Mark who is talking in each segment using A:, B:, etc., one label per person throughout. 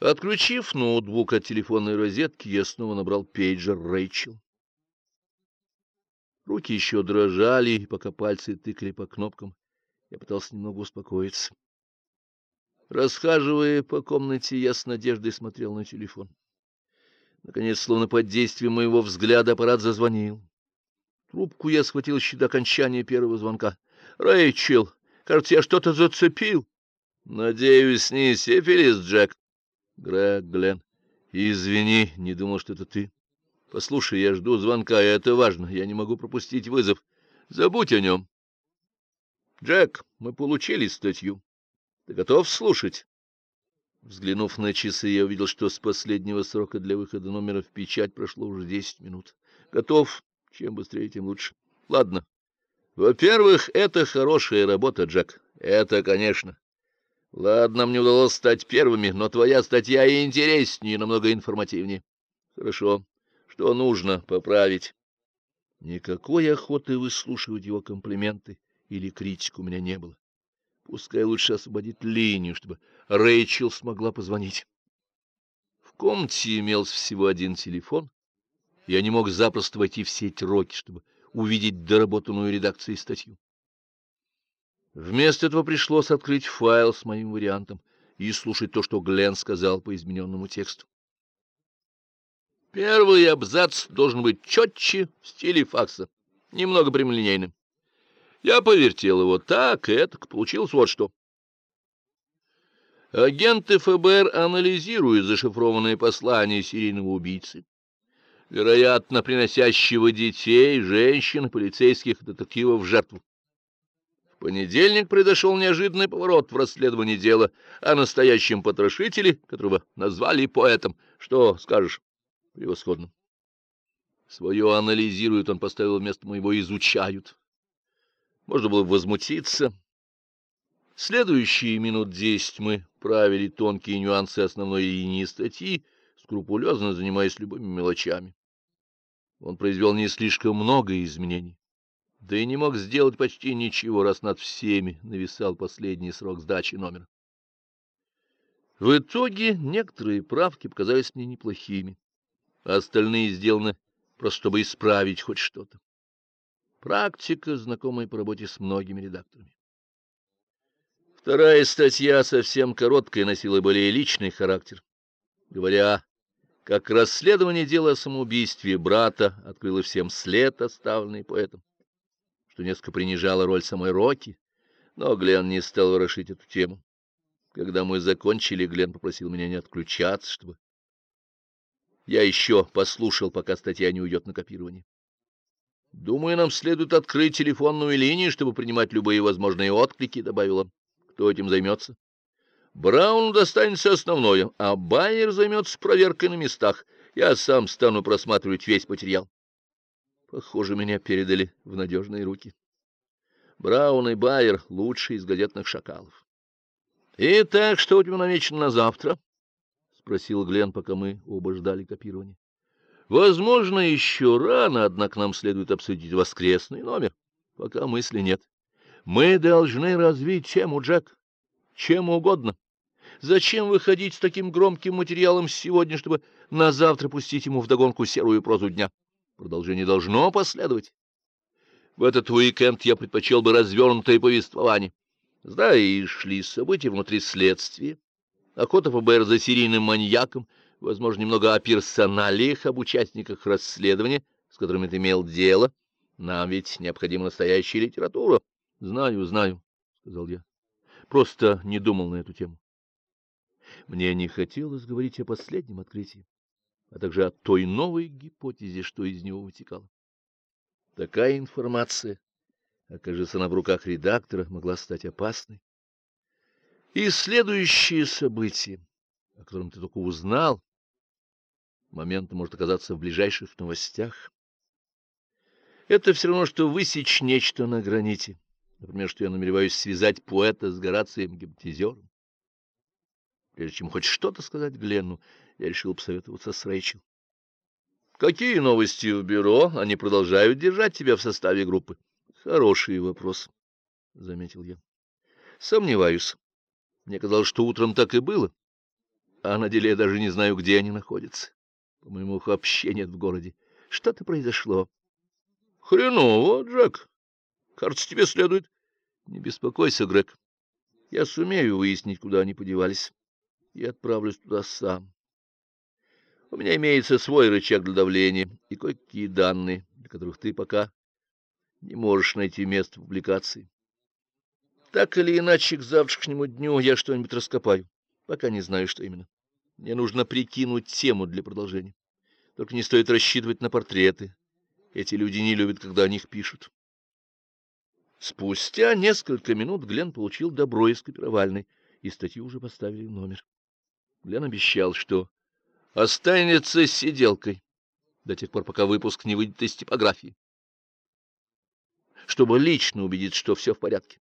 A: Отключив ноутбук от телефонной розетки, я снова набрал пейджер Рэйчел. Руки еще дрожали, пока пальцы тыкали по кнопкам, я пытался немного успокоиться. Расхаживая по комнате, я с надеждой смотрел на телефон. Наконец, словно под действием моего взгляда, аппарат зазвонил. Трубку я схватил еще до окончания первого звонка. — Рэйчел, кажется, я что-то зацепил. — Надеюсь, не сифилис, Джек. — Грег, Глен. — Извини, не думал, что это ты. — Послушай, я жду звонка, и это важно. Я не могу пропустить вызов. Забудь о нем. — Джек, мы получили статью. Ты готов слушать? Взглянув на часы, я увидел, что с последнего срока для выхода номера в печать прошло уже десять минут. Готов. Чем быстрее, тем лучше. Ладно. Во-первых, это хорошая работа, Джек. Это, конечно. Ладно, мне удалось стать первыми, но твоя статья и интереснее, и намного информативнее. Хорошо. Что нужно поправить? Никакой охоты выслушивать его комплименты или критику у меня не было. Пускай лучше освободит линию, чтобы Рэйчел смогла позвонить. В комнате имелся всего один телефон. Я не мог запросто войти в сеть Роки, чтобы увидеть доработанную редакцией статью. Вместо этого пришлось открыть файл с моим вариантом и слушать то, что Глен сказал по измененному тексту. Первый абзац должен быть четче в стиле факса, немного прямолинейным. Я повертел его так и так, получилось вот что. Агенты ФБР анализируют зашифрованные послания серийного убийцы, вероятно, приносящего детей, женщин, полицейских детективов в жертву. Понедельник произошел неожиданный поворот в расследовании дела о настоящем потрошителе, которого назвали поэтом. Что скажешь? Превосходно. Свое анализируют он поставил вместо моего изучают. Можно было возмутиться. Следующие минут десять мы правили тонкие нюансы основной линии статьи, скрупулезно занимаясь любыми мелочами. Он произвел не слишком много изменений, да и не мог сделать почти ничего, раз над всеми нависал последний срок сдачи номера. В итоге некоторые правки показались мне неплохими, а остальные сделаны просто чтобы исправить хоть что-то. Практика, знакомая по работе с многими редакторами. Вторая статья, совсем короткая, носила более личный характер. Говоря, как расследование дела о самоубийстве брата открыло всем след, оставленный поэтом, что несколько принижало роль самой Роки, но Глен не стал ворошить эту тему. Когда мы закончили, Глен попросил меня не отключаться, чтобы я еще послушал, пока статья не уйдет на копирование. Думаю, нам следует открыть телефонную линию, чтобы принимать любые возможные отклики, — добавил он. Кто этим займется? Брауну достанется основное, а Байер займется проверкой на местах. Я сам стану просматривать весь материал. Похоже, меня передали в надежные руки. Браун и Байер — лучшие из газетных шакалов. — Итак, что у тебя намечено на завтра? — спросил Глен, пока мы оба ждали копирования. Возможно, еще рано, однако нам следует обсудить воскресный номер. Пока мысли нет. Мы должны развить тему, Джек. Чем угодно. Зачем выходить с таким громким материалом сегодня, чтобы на завтра пустить ему вдогонку серую прозу дня? Продолжение должно последовать. В этот уикенд я предпочел бы развернутое повествование. Знаешь шли события внутри следствия. Охота ФБР за серийным маньяком — возможно, немного о персоналиях, об участниках расследования, с которыми ты имел дело. Нам ведь необходима настоящая литература. — Знаю, знаю, — сказал я. Просто не думал на эту тему. Мне не хотелось говорить о последнем открытии, а также о той новой гипотезе, что из него вытекало. Такая информация, окажется она в руках редактора, могла стать опасной. И следующее событие, о котором ты только узнал, момент может оказаться в ближайших новостях. Это все равно, что высечь нечто на граните. Например, что я намереваюсь связать поэта с Горацием гипнотизером. Прежде чем хоть что-то сказать Гленну, я решил посоветоваться с Рэйчел. — Какие новости в бюро? Они продолжают держать тебя в составе группы? — Хороший вопрос, — заметил я. — Сомневаюсь. Мне казалось, что утром так и было. а на деле я даже не знаю, где они находятся. По-моему, их вообще нет в городе. Что-то произошло. — Хреново, Джек. Кажется, тебе следует... — Не беспокойся, Грег. Я сумею выяснить, куда они подевались. И отправлюсь туда сам. У меня имеется свой рычаг для давления и кое-какие данные, для которых ты пока не можешь найти место публикации. Так или иначе, к завтрашнему дню я что-нибудь раскопаю. Пока не знаю, что именно. Мне нужно прикинуть тему для продолжения. Только не стоит рассчитывать на портреты. Эти люди не любят, когда о них пишут. Спустя несколько минут Глен получил добро из копировальной, и статью уже поставили в номер. Глен обещал, что останется сиделкой до тех пор, пока выпуск не выйдет из типографии, чтобы лично убедиться, что все в порядке.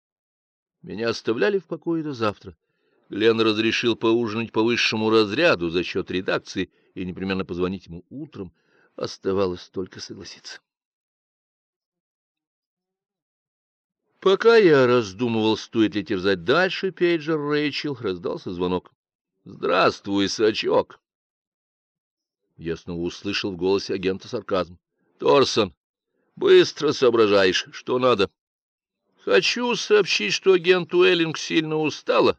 A: Меня оставляли в покое до завтра. Глен разрешил поужинать по высшему разряду за счет редакции и непременно позвонить ему утром. Оставалось только согласиться. Пока я раздумывал, стоит ли терзать дальше, пейджер Рэйчел раздался звонок. «Здравствуй, сачок!» Я снова услышал в голосе агента сарказм. «Торсон, быстро соображаешь, что надо?» «Хочу сообщить, что агент Уэллинг сильно устала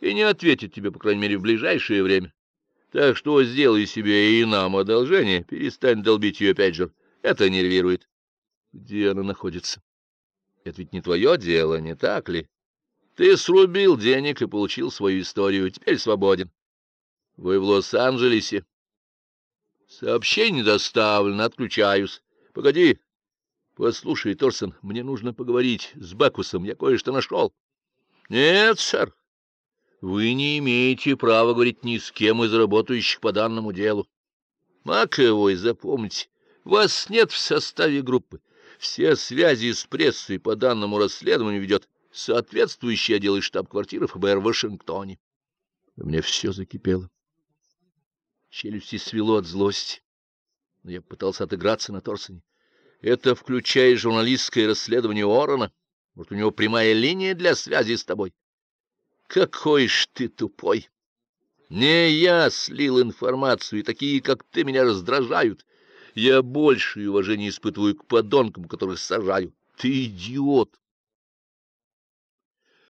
A: и не ответит тебе, по крайней мере, в ближайшее время. Так что сделай себе и нам одолжение, перестань долбить ее пейджер. Это нервирует». «Где она находится?» Это ведь не твое дело, не так ли? Ты срубил денег и получил свою историю, теперь свободен. Вы в Лос-Анджелесе? Сообщение доставлено, отключаюсь. Погоди. Послушай, Торсон, мне нужно поговорить с Бекусом, я кое-что нашел. Нет, сэр. Вы не имеете права говорить ни с кем из работающих по данному делу. Маковой, запомните, вас нет в составе группы. Все связи с прессой по данному расследованию ведет соответствующий отдел из штаб-квартиры ФБР в Вашингтоне. Меня все закипело. Челюсти свело от злости. Но я пытался отыграться на Торсоне. Это включает журналистское расследование Орона. Вот у него прямая линия для связи с тобой. Какой ж ты тупой! Не я слил информацию, и такие, как ты, меня раздражают. Я большее уважение испытываю к подонкам, которых сажаю. Ты идиот!